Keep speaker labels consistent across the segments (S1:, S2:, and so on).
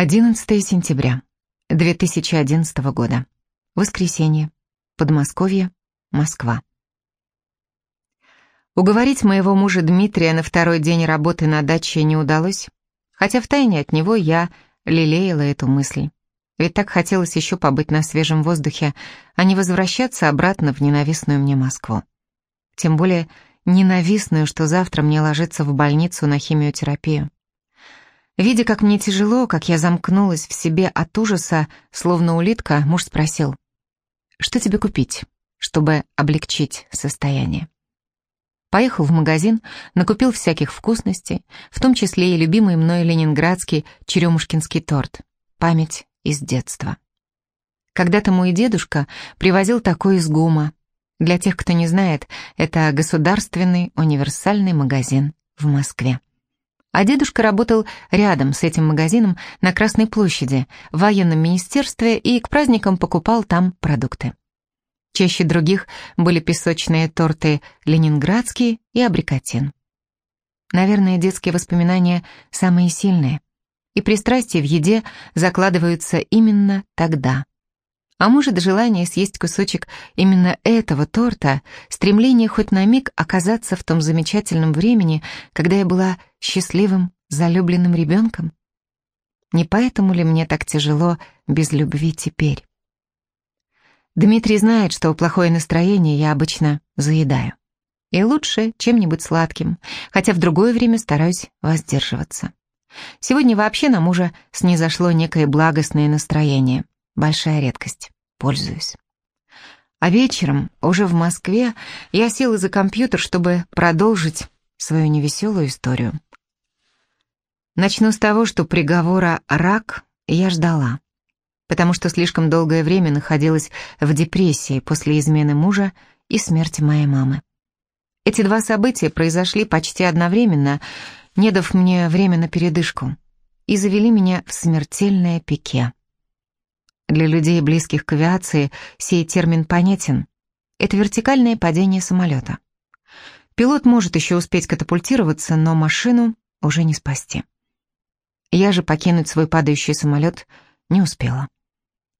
S1: 11 сентября 2011 года. Воскресенье. Подмосковье. Москва. Уговорить моего мужа Дмитрия на второй день работы на даче не удалось, хотя втайне от него я лелеяла эту мысль. Ведь так хотелось еще побыть на свежем воздухе, а не возвращаться обратно в ненавистную мне Москву. Тем более ненавистную, что завтра мне ложиться в больницу на химиотерапию. Видя, как мне тяжело, как я замкнулась в себе от ужаса, словно улитка, муж спросил, «Что тебе купить, чтобы облегчить состояние?» Поехал в магазин, накупил всяких вкусностей, в том числе и любимый мной ленинградский черемушкинский торт. Память из детства. Когда-то мой дедушка привозил такой из ГУМа. Для тех, кто не знает, это государственный универсальный магазин в Москве. А дедушка работал рядом с этим магазином на Красной площади, в военном министерстве и к праздникам покупал там продукты. Чаще других были песочные торты ленинградские и абрикотин. Наверное, детские воспоминания самые сильные, и пристрастия в еде закладываются именно тогда, а может, желание съесть кусочек именно этого торта, стремление хоть на миг оказаться в том замечательном времени, когда я была счастливым, залюбленным ребенком? Не поэтому ли мне так тяжело без любви теперь? Дмитрий знает, что плохое настроение я обычно заедаю. И лучше чем-нибудь сладким, хотя в другое время стараюсь воздерживаться. Сегодня вообще на мужа снизошло некое благостное настроение — Большая редкость. Пользуюсь. А вечером, уже в Москве, я села за компьютер, чтобы продолжить свою невеселую историю. Начну с того, что приговора «рак» я ждала, потому что слишком долгое время находилась в депрессии после измены мужа и смерти моей мамы. Эти два события произошли почти одновременно, не дав мне время на передышку, и завели меня в смертельное пике. Для людей, близких к авиации, сей термин понятен. Это вертикальное падение самолета. Пилот может еще успеть катапультироваться, но машину уже не спасти. Я же покинуть свой падающий самолет не успела.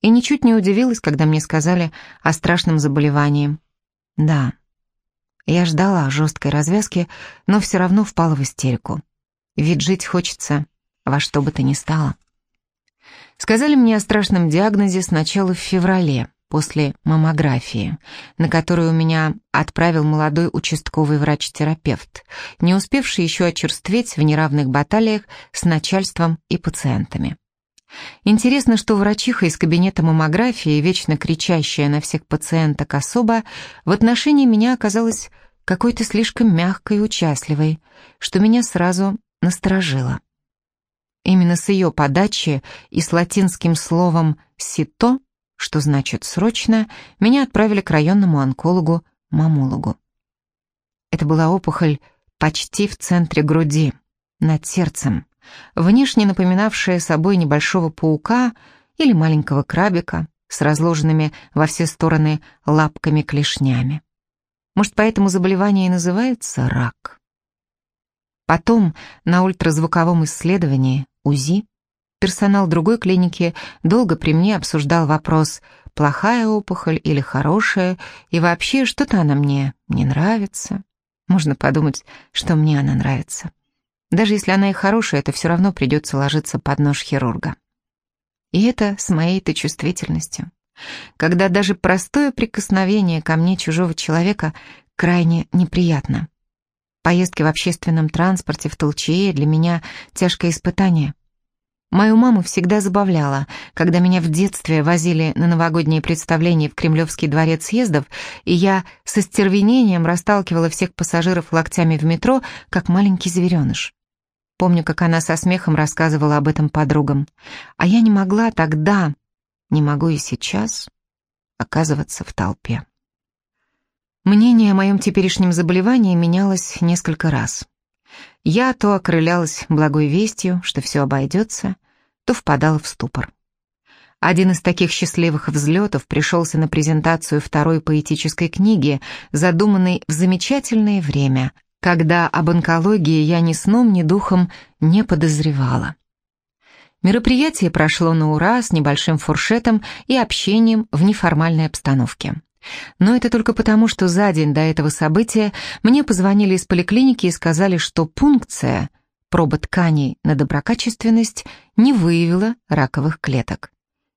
S1: И ничуть не удивилась, когда мне сказали о страшном заболевании. Да, я ждала жесткой развязки, но все равно впала в истерику. Ведь жить хочется во что бы то ни стало. Сказали мне о страшном диагнозе сначала в феврале, после маммографии, на которую меня отправил молодой участковый врач-терапевт, не успевший еще очерстветь в неравных баталиях с начальством и пациентами. Интересно, что врачиха из кабинета маммографии, вечно кричащая на всех пациенток особо, в отношении меня оказалась какой-то слишком мягкой и участливой, что меня сразу насторожило. Именно с ее подачи и с латинским словом «сито», что значит «срочно», меня отправили к районному онкологу-мамологу. Это была опухоль почти в центре груди, над сердцем, внешне напоминавшая собой небольшого паука или маленького крабика с разложенными во все стороны лапками-клешнями. Может, поэтому заболевание и называется рак. Потом на ультразвуковом исследовании УЗИ. Персонал другой клиники долго при мне обсуждал вопрос, плохая опухоль или хорошая, и вообще что-то она мне не нравится. Можно подумать, что мне она нравится. Даже если она и хорошая, это все равно придется ложиться под нож хирурга. И это с моей-то чувствительностью. Когда даже простое прикосновение ко мне чужого человека крайне неприятно. Поездки в общественном транспорте в Толчее для меня тяжкое испытание. Мою маму всегда забавляло, когда меня в детстве возили на новогодние представления в Кремлевский дворец съездов, и я со стервенением расталкивала всех пассажиров локтями в метро, как маленький звереныш. Помню, как она со смехом рассказывала об этом подругам. А я не могла тогда, не могу и сейчас, оказываться в толпе. Мнение о моем теперешнем заболевании менялось несколько раз. Я то окрылялась благой вестью, что все обойдется, то впадала в ступор. Один из таких счастливых взлетов пришелся на презентацию второй поэтической книги, задуманной в замечательное время, когда об онкологии я ни сном, ни духом не подозревала. Мероприятие прошло на ура с небольшим фуршетом и общением в неформальной обстановке. Но это только потому, что за день до этого события мне позвонили из поликлиники и сказали, что пункция, проба тканей на доброкачественность, не выявила раковых клеток.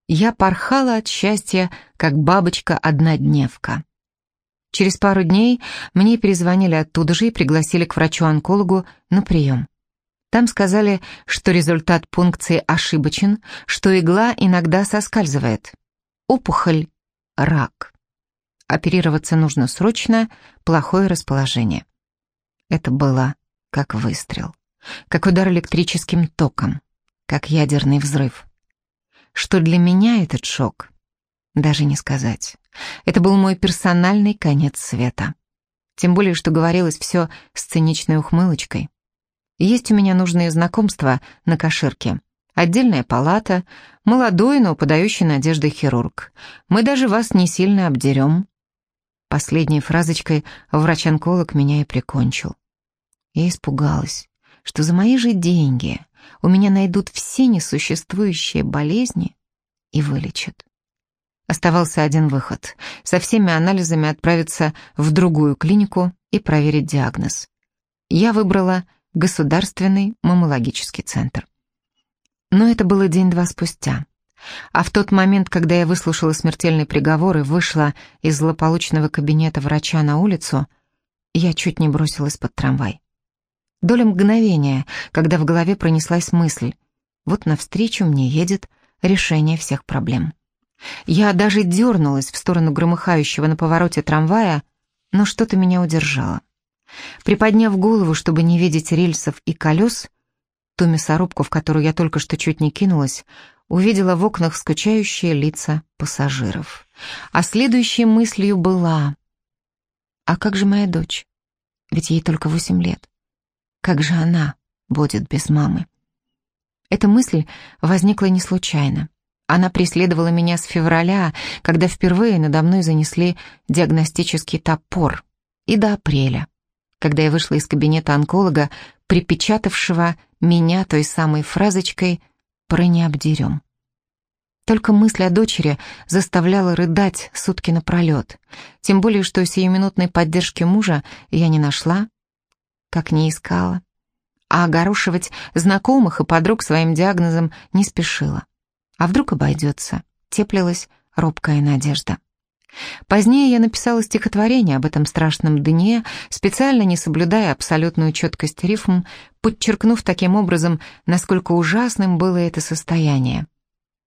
S1: Я порхала от счастья, как бабочка-однодневка. Через пару дней мне перезвонили оттуда же и пригласили к врачу-онкологу на прием. Там сказали, что результат пункции ошибочен, что игла иногда соскальзывает. Опухоль – рак. Оперироваться нужно срочно, плохое расположение. Это было как выстрел, как удар электрическим током, как ядерный взрыв. Что для меня этот шок, даже не сказать. Это был мой персональный конец света. Тем более, что говорилось все с циничной ухмылочкой. Есть у меня нужные знакомства на Каширке. Отдельная палата, молодой, но подающий надежды хирург. Мы даже вас не сильно обдерем. Последней фразочкой врач-онколог меня и прикончил. Я испугалась, что за мои же деньги у меня найдут все несуществующие болезни и вылечат. Оставался один выход — со всеми анализами отправиться в другую клинику и проверить диагноз. Я выбрала Государственный маммологический центр. Но это было день-два спустя. А в тот момент, когда я выслушала смертельный приговор и вышла из злополучного кабинета врача на улицу, я чуть не бросилась под трамвай. Доля мгновения, когда в голове пронеслась мысль, вот навстречу мне едет решение всех проблем. Я даже дернулась в сторону громыхающего на повороте трамвая, но что-то меня удержало. Приподняв голову, чтобы не видеть рельсов и колес, ту мясорубку, в которую я только что чуть не кинулась, увидела в окнах скучающие лица пассажиров. А следующей мыслью была... А как же моя дочь? Ведь ей только восемь лет. Как же она будет без мамы? Эта мысль возникла не случайно. Она преследовала меня с февраля, когда впервые надо мной занесли диагностический топор, и до апреля, когда я вышла из кабинета онколога, припечатавшего меня той самой фразочкой про «не обдерем». Только мысль о дочери заставляла рыдать сутки напролет, тем более, что сиюминутной поддержки мужа я не нашла, как не искала, а огорошивать знакомых и подруг своим диагнозом не спешила. А вдруг обойдется, теплилась робкая надежда. Позднее я написала стихотворение об этом страшном дне, специально не соблюдая абсолютную четкость рифм, подчеркнув таким образом, насколько ужасным было это состояние.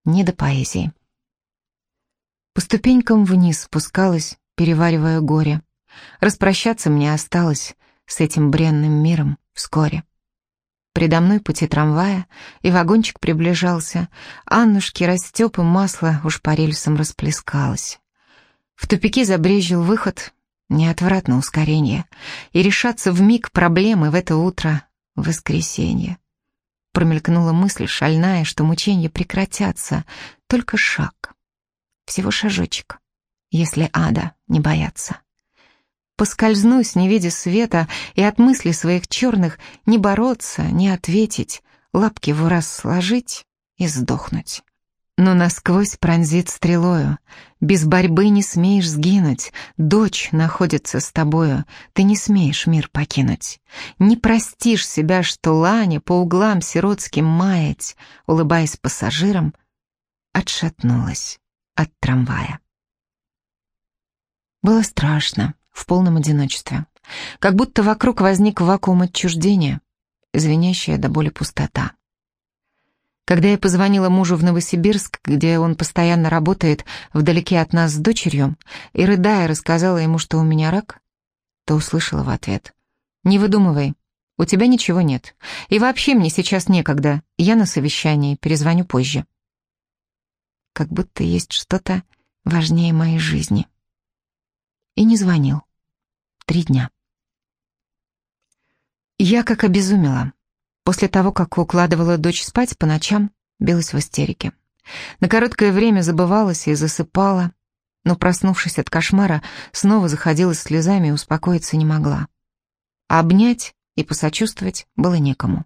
S1: Не до поэзии. По ступенькам вниз спускалась, переваривая горе. Распрощаться мне осталось с этим бренным миром вскоре. Предо мной пути трамвая, и вагончик приближался. Аннушки растеп и масло уж по рельсам расплескалось. В тупике забрежил выход, неотвратно ускорение, и решаться в миг проблемы в это утро воскресенье. Промелькнула мысль шальная, что мучения прекратятся, только шаг, всего шажочек, если ада не бояться. Поскользнусь, не видя света, и от мыслей своих черных не бороться, не ответить, лапки в раз сложить и сдохнуть но насквозь пронзит стрелою. Без борьбы не смеешь сгинуть, дочь находится с тобою, ты не смеешь мир покинуть. Не простишь себя, что Ланя по углам сиротским маять, улыбаясь пассажирам, отшатнулась от трамвая. Было страшно, в полном одиночестве. Как будто вокруг возник вакуум отчуждения, звенящая до боли пустота. Когда я позвонила мужу в Новосибирск, где он постоянно работает, вдалеке от нас с дочерью, и, рыдая, рассказала ему, что у меня рак, то услышала в ответ. «Не выдумывай, у тебя ничего нет. И вообще мне сейчас некогда, я на совещании, перезвоню позже». Как будто есть что-то важнее моей жизни. И не звонил. Три дня. Я как обезумела. После того, как укладывала дочь спать по ночам, билась в истерике. На короткое время забывалась и засыпала, но, проснувшись от кошмара, снова заходила слезами и успокоиться не могла. А обнять и посочувствовать было некому.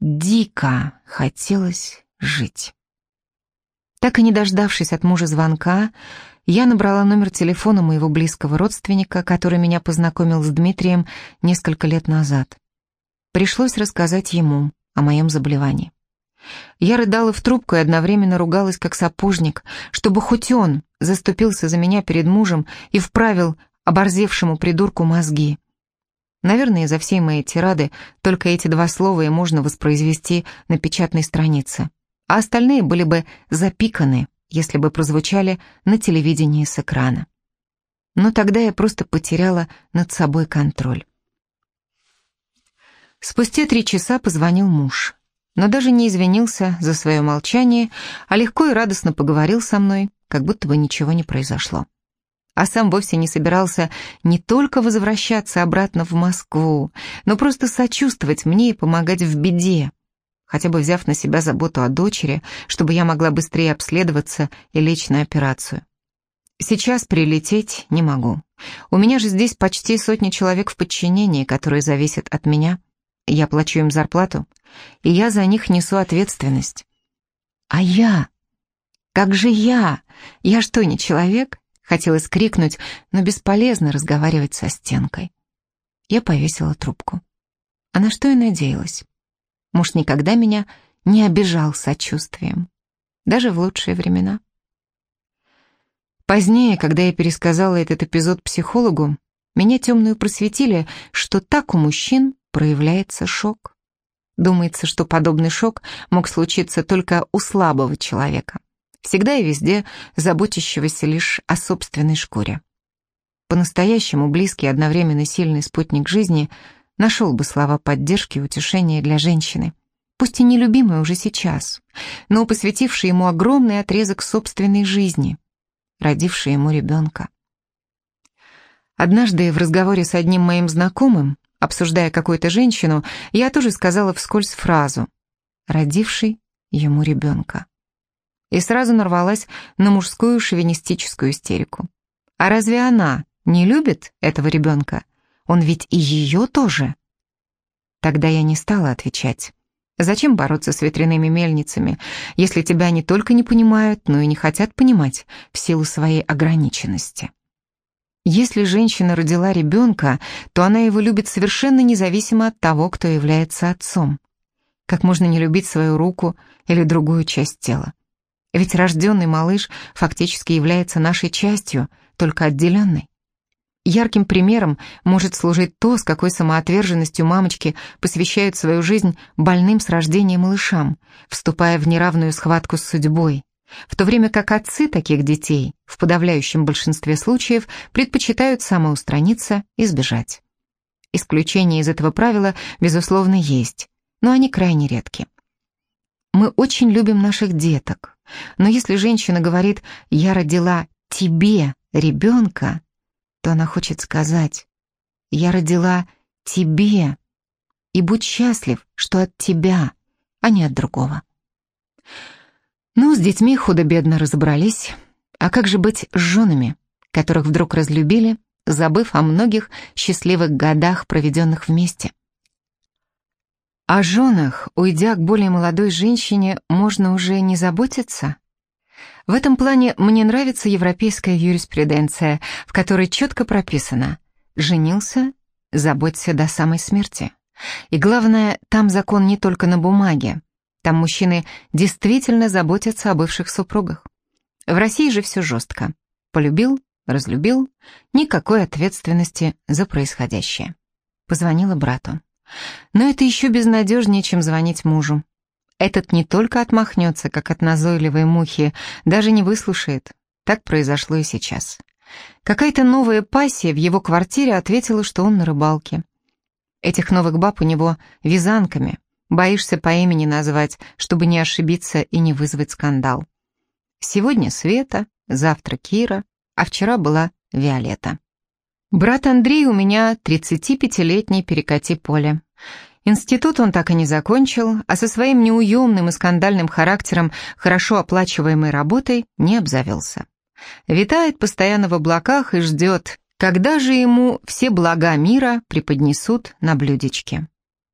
S1: дико хотелось жить. Так и не дождавшись от мужа звонка, я набрала номер телефона моего близкого родственника, который меня познакомил с Дмитрием несколько лет назад. Пришлось рассказать ему о моем заболевании. Я рыдала в трубку и одновременно ругалась как сапожник, чтобы хоть он заступился за меня перед мужем и вправил оборзевшему придурку мозги. Наверное, из-за всей моей тирады только эти два слова и можно воспроизвести на печатной странице, а остальные были бы запиканы, если бы прозвучали на телевидении с экрана. Но тогда я просто потеряла над собой контроль. Спустя три часа позвонил муж, но даже не извинился за свое молчание, а легко и радостно поговорил со мной, как будто бы ничего не произошло а сам вовсе не собирался не только возвращаться обратно в Москву, но просто сочувствовать мне и помогать в беде, хотя бы взяв на себя заботу о дочери, чтобы я могла быстрее обследоваться и лечь на операцию. Сейчас прилететь не могу. У меня же здесь почти сотни человек в подчинении, которые зависят от меня. Я плачу им зарплату, и я за них несу ответственность. А я? Как же я? Я что, не человек? Хотелось крикнуть, но бесполезно разговаривать со стенкой. Я повесила трубку. А на что я надеялась? Муж никогда меня не обижал сочувствием, даже в лучшие времена. Позднее, когда я пересказала этот эпизод психологу, меня темную просветили, что так у мужчин проявляется шок. Думается, что подобный шок мог случиться только у слабого человека всегда и везде заботящегося лишь о собственной шкуре. По-настоящему близкий одновременно сильный спутник жизни нашел бы слова поддержки и утешения для женщины, пусть и нелюбимой уже сейчас, но посвятивший ему огромный отрезок собственной жизни, родивший ему ребенка. Однажды в разговоре с одним моим знакомым, обсуждая какую-то женщину, я тоже сказала вскользь фразу «родивший ему ребенка» и сразу нарвалась на мужскую шовинистическую истерику. А разве она не любит этого ребенка? Он ведь и ее тоже. Тогда я не стала отвечать. Зачем бороться с ветряными мельницами, если тебя не только не понимают, но и не хотят понимать в силу своей ограниченности? Если женщина родила ребенка, то она его любит совершенно независимо от того, кто является отцом. Как можно не любить свою руку или другую часть тела? Ведь рожденный малыш фактически является нашей частью, только отделенной. Ярким примером может служить то, с какой самоотверженностью мамочки посвящают свою жизнь больным с рождения малышам, вступая в неравную схватку с судьбой, в то время как отцы таких детей в подавляющем большинстве случаев предпочитают самоустраниться и сбежать. Исключения из этого правила, безусловно, есть, но они крайне редки. Мы очень любим наших деток, но если женщина говорит «я родила тебе ребенка», то она хочет сказать «я родила тебе» и будь счастлив, что от тебя, а не от другого. Ну, с детьми худо-бедно разобрались. А как же быть с женами, которых вдруг разлюбили, забыв о многих счастливых годах, проведенных вместе? О женах, уйдя к более молодой женщине, можно уже не заботиться? В этом плане мне нравится европейская юриспруденция, в которой четко прописано «женился, заботься до самой смерти». И главное, там закон не только на бумаге, там мужчины действительно заботятся о бывших супругах. В России же все жестко. Полюбил, разлюбил, никакой ответственности за происходящее. Позвонила брату. Но это еще безнадежнее, чем звонить мужу. Этот не только отмахнется, как от назойливой мухи, даже не выслушает. Так произошло и сейчас. Какая-то новая пассия в его квартире ответила, что он на рыбалке. Этих новых баб у него вязанками. Боишься по имени назвать, чтобы не ошибиться и не вызвать скандал. Сегодня Света, завтра Кира, а вчера была Виолетта. Брат Андрей у меня 35-летний перекати поле. Институт он так и не закончил, а со своим неуемным и скандальным характером, хорошо оплачиваемой работой, не обзавелся. Витает постоянно в облаках и ждет, когда же ему все блага мира преподнесут на блюдечке.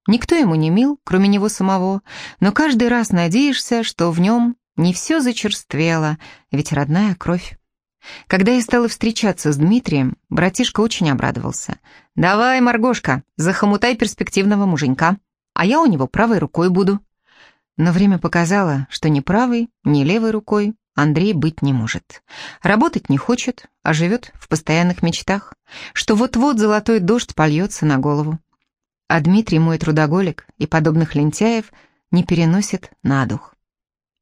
S1: Никто ему не мил, кроме него самого, но каждый раз надеешься, что в нем не все зачерствело, ведь родная кровь. Когда я стала встречаться с Дмитрием, братишка очень обрадовался. «Давай, Маргошка, захомутай перспективного муженька, а я у него правой рукой буду». Но время показало, что ни правой, ни левой рукой Андрей быть не может. Работать не хочет, а живет в постоянных мечтах, что вот-вот золотой дождь польется на голову. А Дмитрий, мой трудоголик, и подобных лентяев не переносит на дух.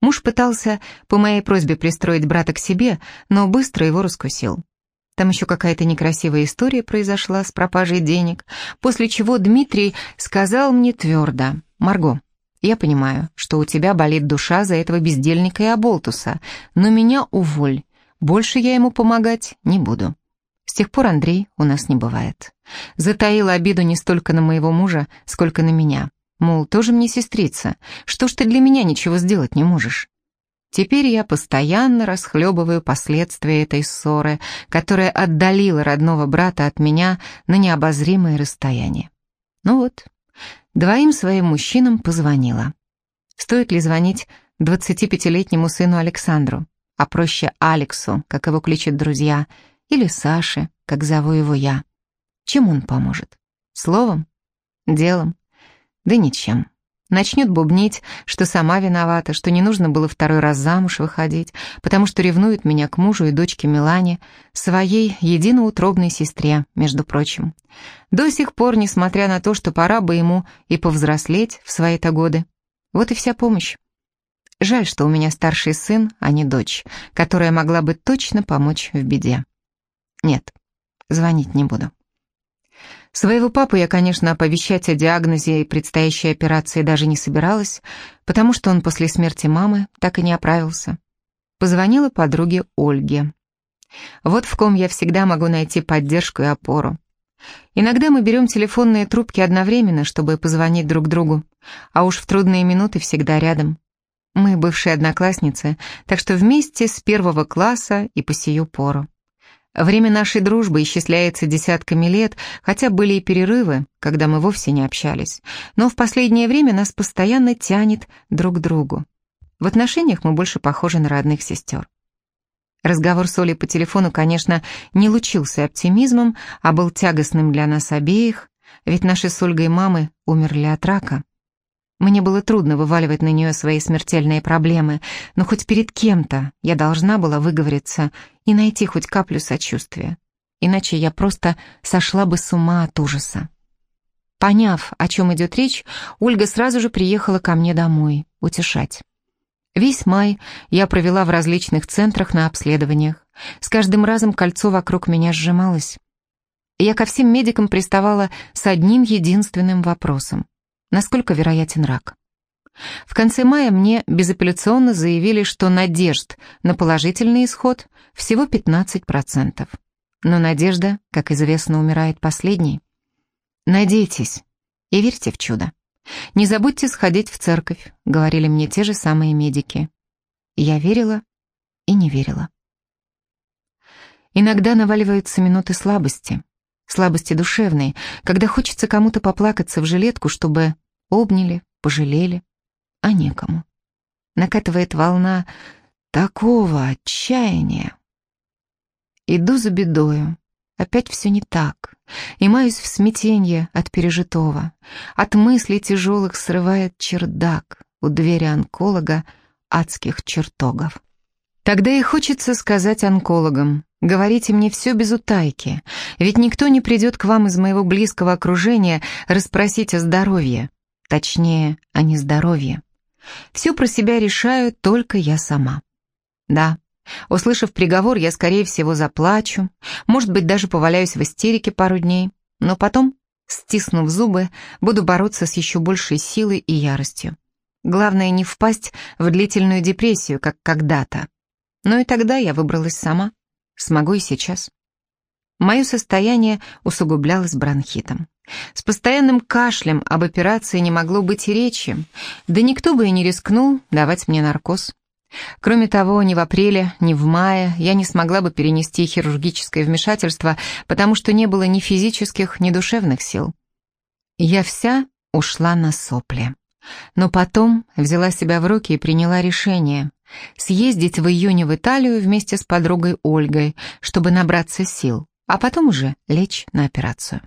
S1: Муж пытался по моей просьбе пристроить брата к себе, но быстро его раскусил. Там еще какая-то некрасивая история произошла с пропажей денег, после чего Дмитрий сказал мне твердо, «Марго, я понимаю, что у тебя болит душа за этого бездельника и оболтуса, но меня уволь, больше я ему помогать не буду». С тех пор Андрей у нас не бывает. Затаила обиду не столько на моего мужа, сколько на меня. Мол, тоже мне сестрица, что ж ты для меня ничего сделать не можешь? Теперь я постоянно расхлебываю последствия этой ссоры, которая отдалила родного брата от меня на необозримое расстояние. Ну вот, двоим своим мужчинам позвонила. Стоит ли звонить 25-летнему сыну Александру, а проще Алексу, как его кличут друзья, или Саше, как зову его я? Чем он поможет? Словом? Делом? Да ничем. Начнет бубнить, что сама виновата, что не нужно было второй раз замуж выходить, потому что ревнует меня к мужу и дочке Милане, своей единоутробной сестре, между прочим. До сих пор, несмотря на то, что пора бы ему и повзрослеть в свои-то годы. Вот и вся помощь. Жаль, что у меня старший сын, а не дочь, которая могла бы точно помочь в беде. Нет, звонить не буду. Своего папу я, конечно, оповещать о диагнозе и предстоящей операции даже не собиралась, потому что он после смерти мамы так и не оправился. Позвонила подруге Ольге. Вот в ком я всегда могу найти поддержку и опору. Иногда мы берем телефонные трубки одновременно, чтобы позвонить друг другу, а уж в трудные минуты всегда рядом. Мы бывшие одноклассницы, так что вместе с первого класса и по сию пору. Время нашей дружбы исчисляется десятками лет, хотя были и перерывы, когда мы вовсе не общались. Но в последнее время нас постоянно тянет друг к другу. В отношениях мы больше похожи на родных сестер. Разговор с Олей по телефону, конечно, не лучился оптимизмом, а был тягостным для нас обеих, ведь наши с Ольгой мамы умерли от рака. Мне было трудно вываливать на нее свои смертельные проблемы, но хоть перед кем-то я должна была выговориться и найти хоть каплю сочувствия. Иначе я просто сошла бы с ума от ужаса. Поняв, о чем идет речь, Ольга сразу же приехала ко мне домой, утешать. Весь май я провела в различных центрах на обследованиях. С каждым разом кольцо вокруг меня сжималось. Я ко всем медикам приставала с одним единственным вопросом насколько вероятен рак. В конце мая мне безапелляционно заявили, что надежд на положительный исход всего 15%. Но надежда, как известно, умирает последней. Надейтесь и верьте в чудо. Не забудьте сходить в церковь, говорили мне те же самые медики. Я верила и не верила. Иногда наваливаются минуты слабости, слабости душевной, когда хочется кому-то поплакаться в жилетку, чтобы обняли, пожалели, а некому. Накатывает волна такого отчаяния. Иду за бедою, опять все не так, и маюсь в смятенье от пережитого. От мыслей тяжелых срывает чердак у двери онколога адских чертогов. Тогда и хочется сказать онкологам, говорите мне все без утайки, ведь никто не придет к вам из моего близкого окружения расспросить о здоровье, точнее, о нездоровье. Все про себя решаю только я сама. Да, услышав приговор, я, скорее всего, заплачу, может быть, даже поваляюсь в истерике пару дней, но потом, стиснув зубы, буду бороться с еще большей силой и яростью. Главное не впасть в длительную депрессию, как когда-то. Но и тогда я выбралась сама. Смогу и сейчас. Мое состояние усугублялось бронхитом. С постоянным кашлем об операции не могло быть и речи, да никто бы и не рискнул давать мне наркоз. Кроме того, ни в апреле, ни в мае я не смогла бы перенести хирургическое вмешательство, потому что не было ни физических, ни душевных сил. Я вся ушла на сопли. Но потом взяла себя в руки и приняла решение съездить в июне в Италию вместе с подругой Ольгой, чтобы набраться сил, а потом уже лечь на операцию.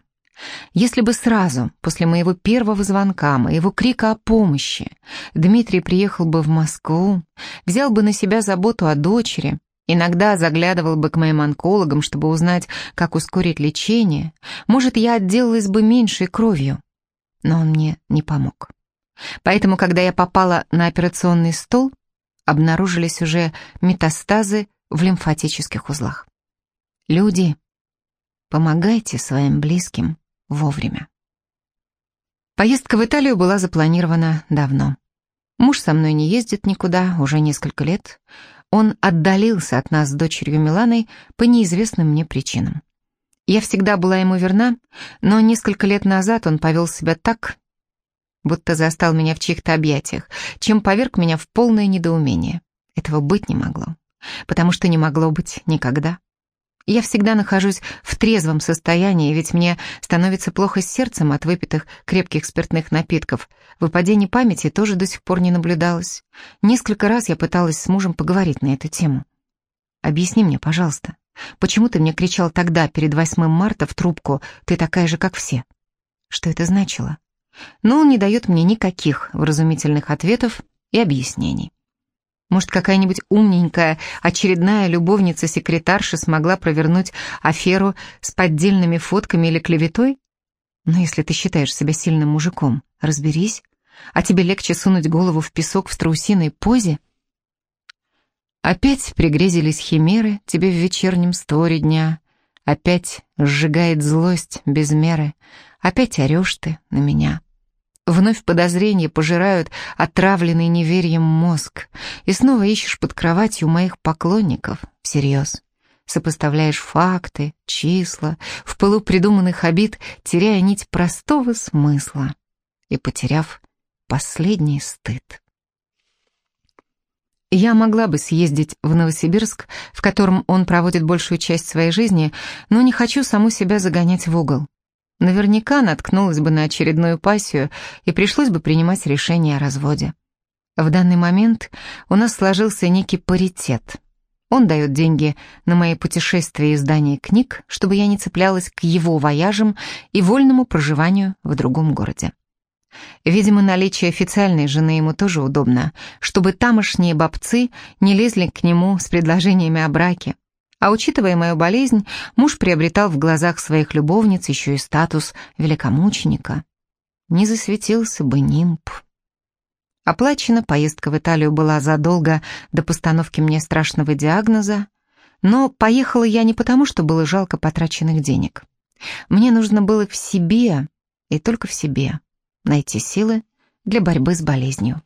S1: Если бы сразу, после моего первого звонка, моего крика о помощи, Дмитрий приехал бы в Москву, взял бы на себя заботу о дочери, иногда заглядывал бы к моим онкологам, чтобы узнать, как ускорить лечение, может, я отделалась бы меньшей кровью. Но он мне не помог. Поэтому, когда я попала на операционный стол, обнаружились уже метастазы в лимфатических узлах. Люди, помогайте своим близким вовремя. Поездка в Италию была запланирована давно. Муж со мной не ездит никуда уже несколько лет. Он отдалился от нас с дочерью Миланой по неизвестным мне причинам. Я всегда была ему верна, но несколько лет назад он повел себя так, будто застал меня в чьих-то объятиях, чем поверг меня в полное недоумение. Этого быть не могло, потому что не могло быть никогда. Я всегда нахожусь в трезвом состоянии, ведь мне становится плохо с сердцем от выпитых крепких спиртных напитков. Выпадение памяти тоже до сих пор не наблюдалось. Несколько раз я пыталась с мужем поговорить на эту тему. «Объясни мне, пожалуйста, почему ты мне кричал тогда, перед 8 марта, в трубку, ты такая же, как все?» Что это значило? Но он не дает мне никаких вразумительных ответов и объяснений. Может, какая-нибудь умненькая, очередная любовница-секретарша смогла провернуть аферу с поддельными фотками или клеветой? Но если ты считаешь себя сильным мужиком, разберись. А тебе легче сунуть голову в песок в страусиной позе? Опять пригрезились химеры тебе в вечернем створе дня. Опять сжигает злость без меры. Опять орешь ты на меня. Вновь подозрения пожирают отравленный неверием мозг. И снова ищешь под кроватью моих поклонников. Всерьез. Сопоставляешь факты, числа, в пылу придуманных обид, теряя нить простого смысла и потеряв последний стыд. Я могла бы съездить в Новосибирск, в котором он проводит большую часть своей жизни, но не хочу саму себя загонять в угол. Наверняка наткнулась бы на очередную пассию и пришлось бы принимать решение о разводе. В данный момент у нас сложился некий паритет. Он дает деньги на мои путешествия и издание книг, чтобы я не цеплялась к его вояжам и вольному проживанию в другом городе. Видимо, наличие официальной жены ему тоже удобно, чтобы тамошние бабцы не лезли к нему с предложениями о браке, а учитывая мою болезнь, муж приобретал в глазах своих любовниц еще и статус великомученика. Не засветился бы нимб. Оплачена поездка в Италию была задолго до постановки мне страшного диагноза, но поехала я не потому, что было жалко потраченных денег. Мне нужно было в себе, и только в себе, найти силы для борьбы с болезнью.